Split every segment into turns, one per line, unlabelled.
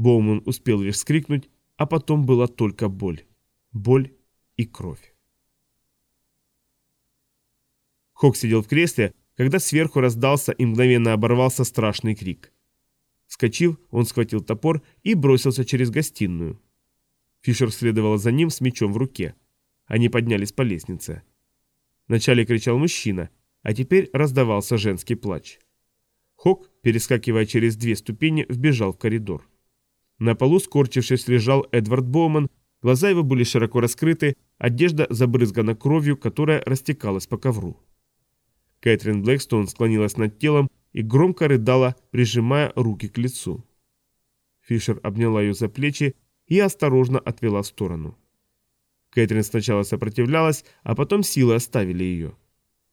Боуман успел лишь скрикнуть, а потом была только боль. Боль и кровь. Хок сидел в кресле, когда сверху раздался и мгновенно оборвался страшный крик. Скочив, он схватил топор и бросился через гостиную. Фишер следовал за ним с мечом в руке. Они поднялись по лестнице. Вначале кричал мужчина, а теперь раздавался женский плач. Хок, перескакивая через две ступени, вбежал в коридор. На полу, скорчившись, лежал Эдвард Боуман, глаза его были широко раскрыты, одежда забрызгана кровью, которая растекалась по ковру. Кэтрин Блэкстоун склонилась над телом и громко рыдала, прижимая руки к лицу. Фишер обняла ее за плечи и осторожно отвела в сторону. Кэтрин сначала сопротивлялась, а потом силы оставили ее.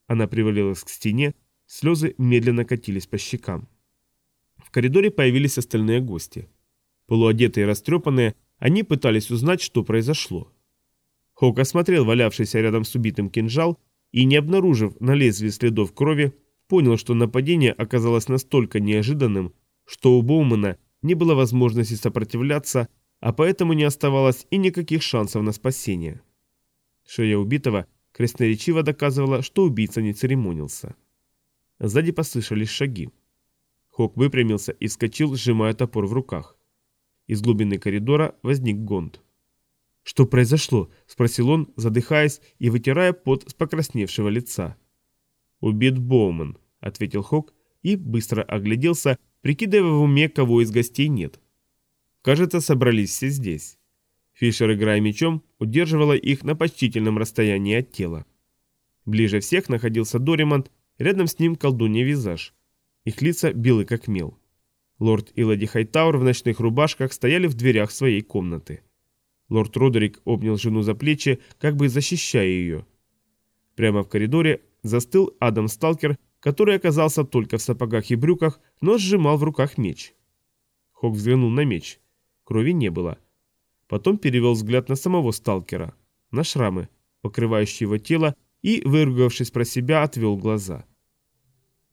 Она привалилась к стене, слезы медленно катились по щекам. В коридоре появились остальные гости. Полуодетые и растрепанные, они пытались узнать, что произошло. Хок осмотрел валявшийся рядом с убитым кинжал и, не обнаружив на лезвии следов крови, понял, что нападение оказалось настолько неожиданным, что у Боумана не было возможности сопротивляться, а поэтому не оставалось и никаких шансов на спасение. Шея убитого красноречиво доказывала, что убийца не церемонился. Сзади послышались шаги. Хок выпрямился и вскочил, сжимая топор в руках. Из глубины коридора возник Гонд. «Что произошло?» – спросил он, задыхаясь и вытирая пот с покрасневшего лица. «Убит Боуман», – ответил Хок и быстро огляделся, прикидывая в уме, кого из гостей нет. Кажется, собрались все здесь. Фишер, играя мечом, удерживала их на почтительном расстоянии от тела. Ближе всех находился Доримонт, рядом с ним колдунья Визаж. Их лица белы как мел. Лорд и леди Хайтаур в ночных рубашках стояли в дверях своей комнаты. Лорд Родерик обнял жену за плечи, как бы защищая ее. Прямо в коридоре застыл Адам Сталкер, который оказался только в сапогах и брюках, но сжимал в руках меч. Хок взглянул на меч. Крови не было. Потом перевел взгляд на самого сталкера, на шрамы, покрывающие его тело, и, выругавшись про себя, отвел глаза.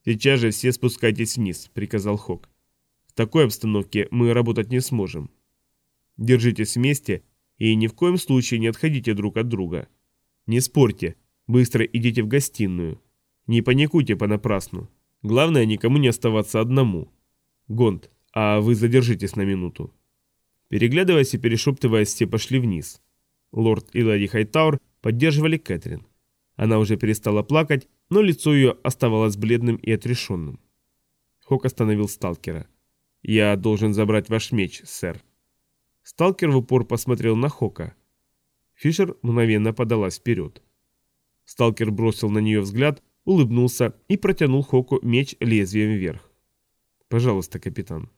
«Сейчас же все спускайтесь вниз», — приказал Хок. «В такой обстановке мы работать не сможем. Держитесь вместе и ни в коем случае не отходите друг от друга. Не спорьте, быстро идите в гостиную. Не паникуйте понапрасну. Главное, никому не оставаться одному. Гонт, а вы задержитесь на минуту». Переглядываясь и перешептываясь, все пошли вниз. Лорд и леди Хайтаур поддерживали Кэтрин. Она уже перестала плакать, но лицо ее оставалось бледным и отрешенным. Хок остановил сталкера. «Я должен забрать ваш меч, сэр». Сталкер в упор посмотрел на Хока. Фишер мгновенно подалась вперед. Сталкер бросил на нее взгляд, улыбнулся и протянул Хоку меч лезвием вверх. «Пожалуйста, капитан.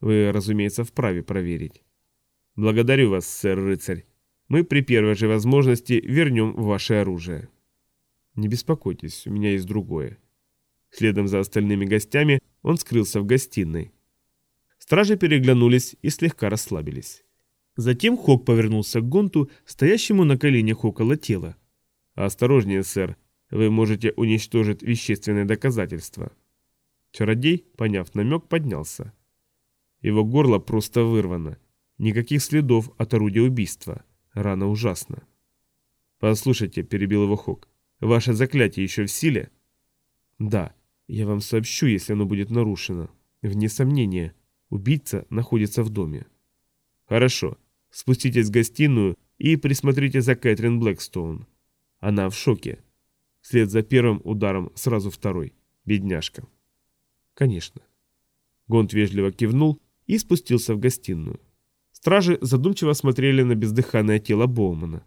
Вы, разумеется, вправе проверить». «Благодарю вас, сэр-рыцарь. Мы при первой же возможности вернем ваше оружие». «Не беспокойтесь, у меня есть другое». Следом за остальными гостями он скрылся в гостиной. Стражи переглянулись и слегка расслабились. Затем Хок повернулся к Гонту, стоящему на коленях около тела. «Осторожнее, сэр, вы можете уничтожить вещественные доказательства». Чародей, поняв намек, поднялся. Его горло просто вырвано. Никаких следов от орудия убийства. Рана ужасна. «Послушайте», — перебил его Хок, — «ваше заклятие еще в силе?» «Да, я вам сообщу, если оно будет нарушено. Вне сомнения, убийца находится в доме». «Хорошо. Спуститесь в гостиную и присмотрите за Кэтрин Блэкстоун. Она в шоке. Вслед за первым ударом сразу второй. Бедняжка». «Конечно». Гонт вежливо кивнул и спустился в гостиную. Стражи задумчиво смотрели на бездыханное тело Боумана.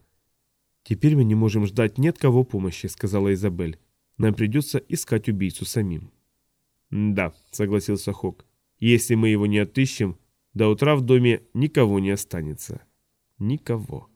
«Теперь мы не можем ждать ни от кого помощи», — сказала Изабель. «Нам придется искать убийцу самим». «Да», — согласился Хок. «Если мы его не отыщем, до утра в доме никого не останется. Никого».